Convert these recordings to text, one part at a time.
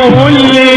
هم اللي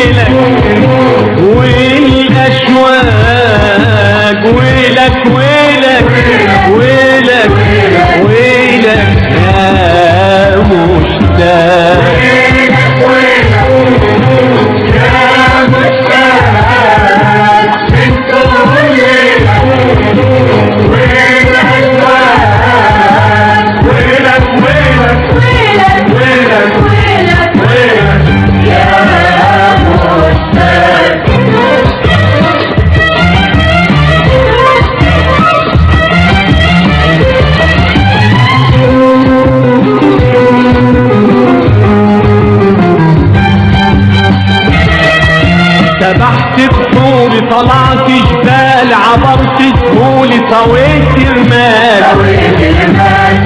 طويت المال.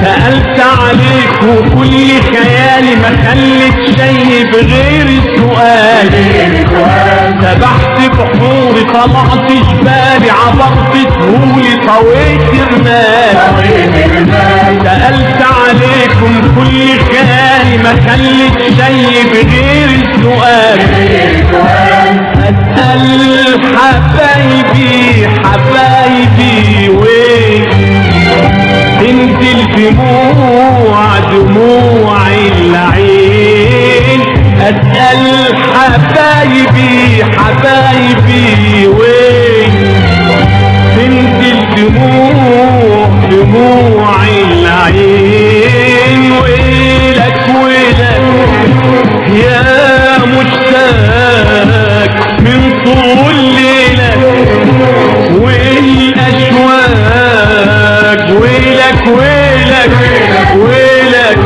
سألت عليك وكل خيالي ما خلت شيء بغير السؤال سبحت بحوري طلعت جبالي عبرت سهولي طويت المال. سألت عليكم كل خيالي ما خلت شيء بغير السؤال أسأل حبايبي تنزل ويلك ويلك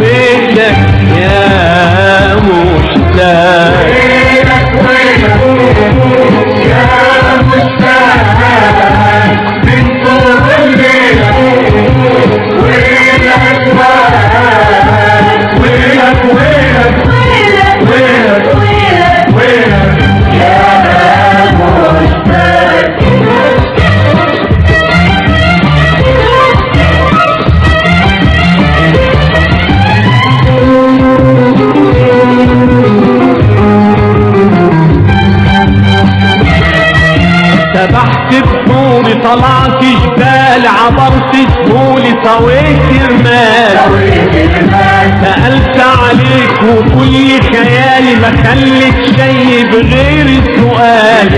ويلك يا مشتاق. بطولي طلعت جبال عبرت سهولي طويت رمال سألت عليك وكل خيالي ما خلت شيء بغير السؤال.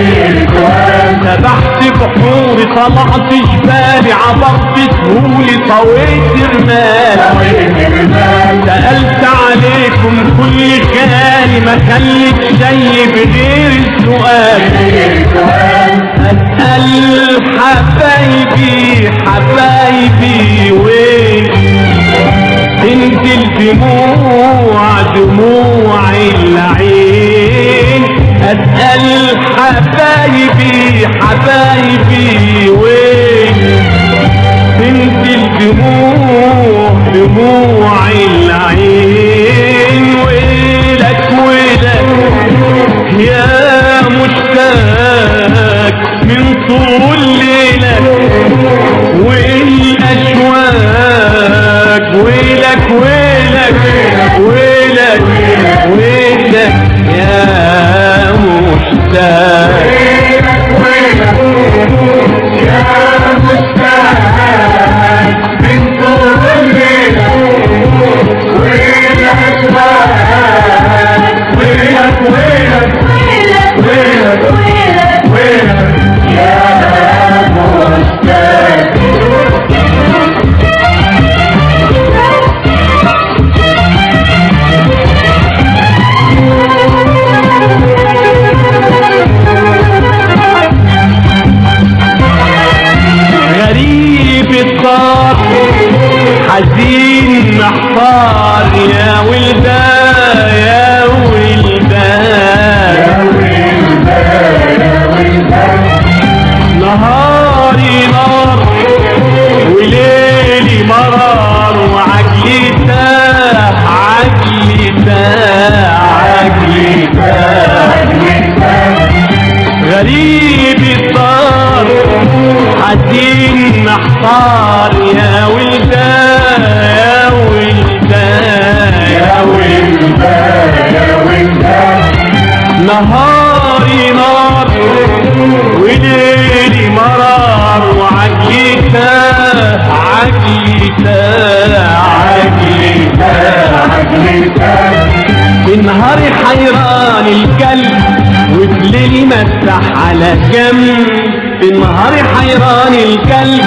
سبحت بحوري طلعت جبالي عبرت سهولي طويت رمال سألت عليكم كل خيالي ما خلت شيء بغير السؤال. أسأل حبايبي حبايبي وين؟ تنزل دموع دموع العين. أسأل حبايبي حبايبي وين؟ تنزل دموع دموع غريب حزين محتار يا ولدان يا ولدان نهاري نار وليلي مرار وعقلي تاه عقلي تاه عقلي تاه غريب الدار حزين محتار يا نهاري نار وليلي مرار عقلي تاه عقلي تاه بنهاري حيران القلب وبليلي مسح على جنب بنهاري حيران القلب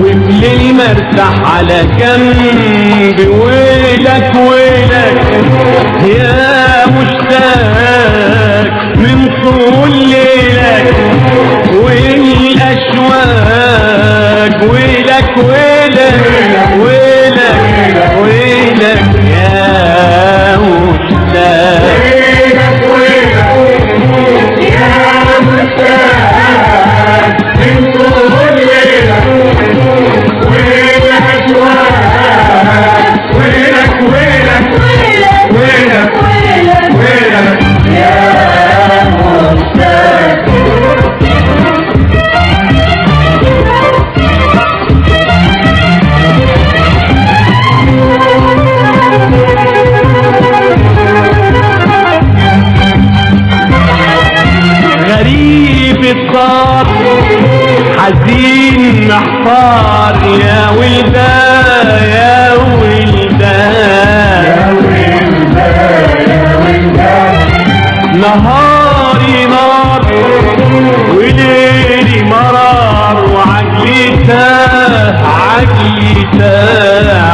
وبليلي مرتاح على جنب ويلك ويلك محتار يا ولدان يا ولدان نهاري نار وليلي مرار عقلي تاه عقلي تاه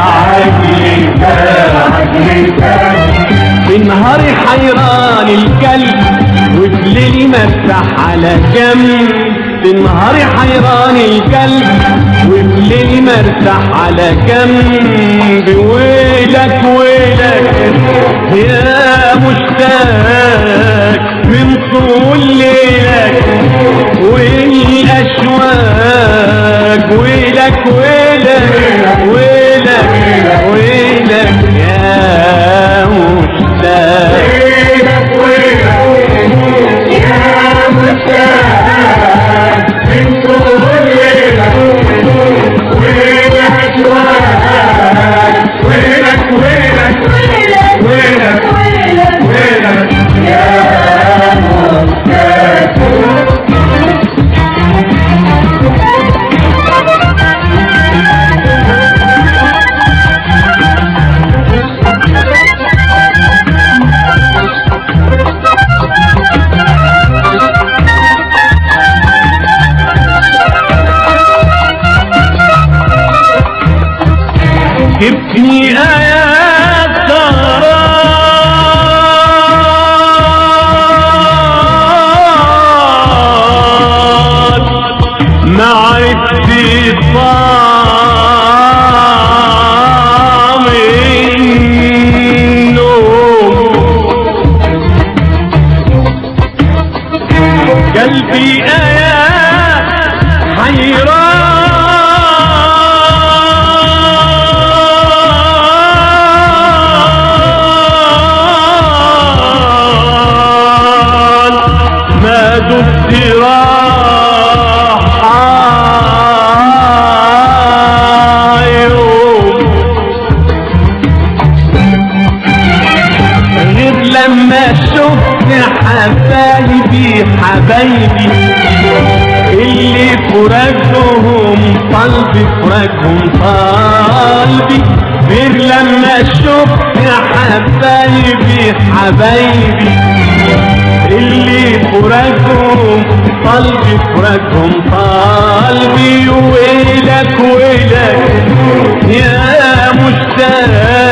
بالنهار حيران القلب وبليلي مسح على جنب. بالنهار حيران القلب وبليلي مرتاح على جنب ويلك ويلك. جبتني آيات النوم قلبي لما شفت حبايبي حبايبي اللي فراقهم قلبي فراقهم قلبي غير لما شفت حبايبي حبايبي. اللي فراقهم قلبي فراقهم قلبي وإلك وإلك يا مشتاق